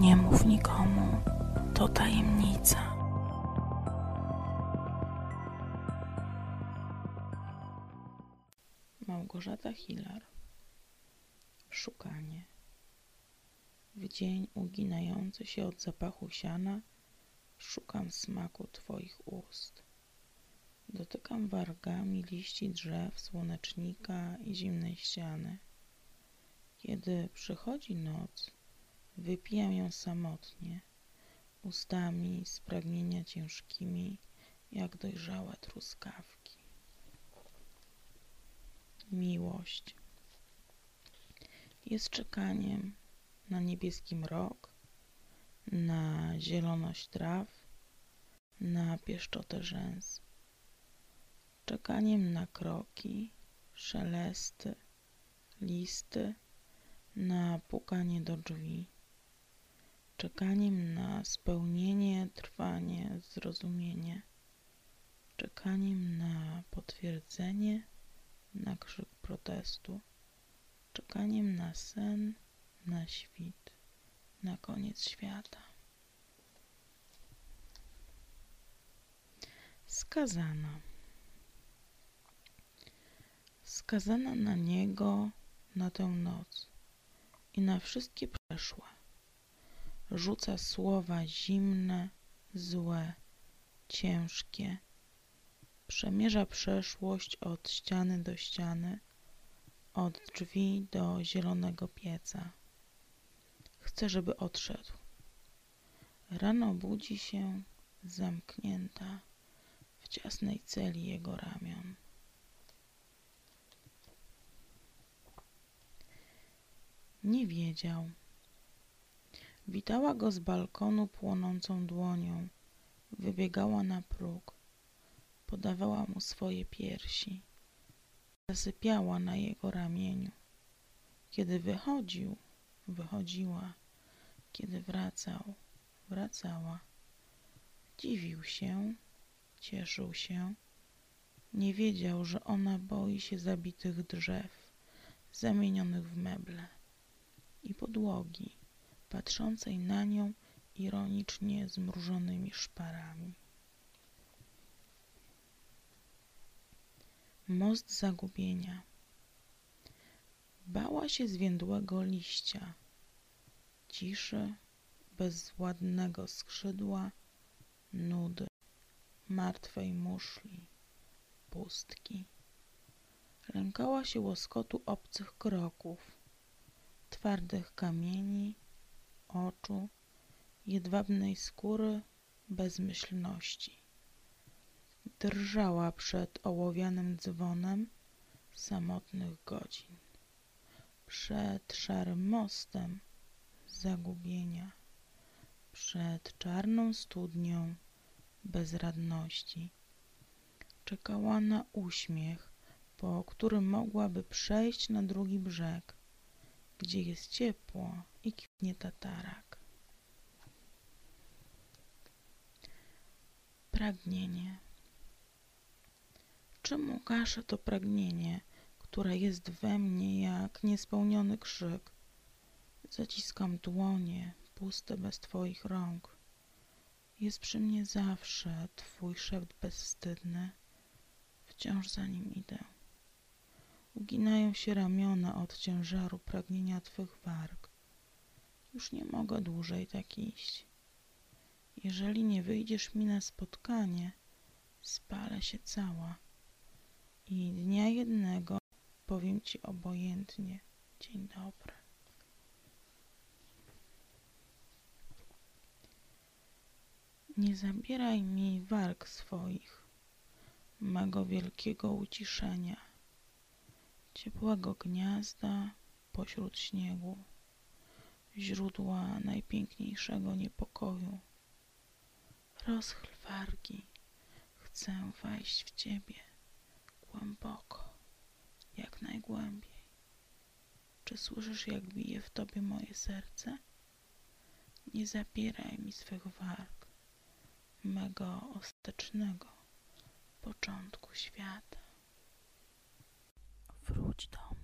Nie mów nikomu, to tajemnica. Małgorzata Hiller Szukanie W dzień uginający się od zapachu siana Szukam smaku Twoich ust. Dotykam wargami liści drzew, słonecznika i zimnej ściany. Kiedy przychodzi noc, wypijam ją samotnie, ustami z pragnienia ciężkimi, jak dojrzałe truskawki. Miłość. Jest czekaniem na niebieski mrok, na zieloność traw, na pieszczotę rzęs, czekaniem na kroki, szelesty, listy, na pukanie do drzwi, czekaniem na spełnienie, trwanie, zrozumienie, czekaniem na potwierdzenie, na krzyk protestu, czekaniem na sen, na świt, na koniec świata. Skazana. Skazana na niego na tę noc i na wszystkie przeszłe. Rzuca słowa zimne, złe, ciężkie. Przemierza przeszłość od ściany do ściany, od drzwi do zielonego pieca. Chce, żeby odszedł. Rano budzi się zamknięta w ciasnej celi jego ramion. Nie wiedział. Witała go z balkonu płonącą dłonią. Wybiegała na próg. Podawała mu swoje piersi. Zasypiała na jego ramieniu. Kiedy wychodził, wychodziła. Kiedy wracał, wracała. Dziwił się, cieszył się. Nie wiedział, że ona boi się zabitych drzew, zamienionych w meble i podłogi, patrzącej na nią ironicznie zmrużonymi szparami. Most zagubienia. Bała się zwiędłego liścia, ciszy, bezładnego skrzydła, nudy, martwej muszli, pustki. Lękała się łoskotu obcych kroków, twardych kamieni, oczu, jedwabnej skóry, bezmyślności. Drżała przed ołowianym dzwonem samotnych godzin, przed szarym mostem zagubienia, przed czarną studnią bezradności. Czekała na uśmiech, po którym mogłaby przejść na drugi brzeg, gdzie jest ciepło i kwitnie tatarak. Pragnienie. Czemu gaszę to pragnienie, które jest we mnie jak niespełniony krzyk? Zaciskam dłonie, puste bez Twoich rąk. Jest przy mnie zawsze Twój szept bezwstydny. Wciąż za nim idę. Uginają się ramiona od ciężaru pragnienia Twych warg. Już nie mogę dłużej tak iść. Jeżeli nie wyjdziesz mi na spotkanie, spalę się cała i dnia jednego powiem Ci obojętnie dzień dobry. Nie zabieraj mi warg swoich, mego wielkiego uciszenia ciepłego gniazda pośród śniegu, źródła najpiękniejszego niepokoju. Rozchl wargi, chcę wejść w Ciebie głęboko, jak najgłębiej. Czy słyszysz, jak bije w Tobie moje serce? Nie zabieraj mi swych warg, mego ostatecznego początku świata. Wróć do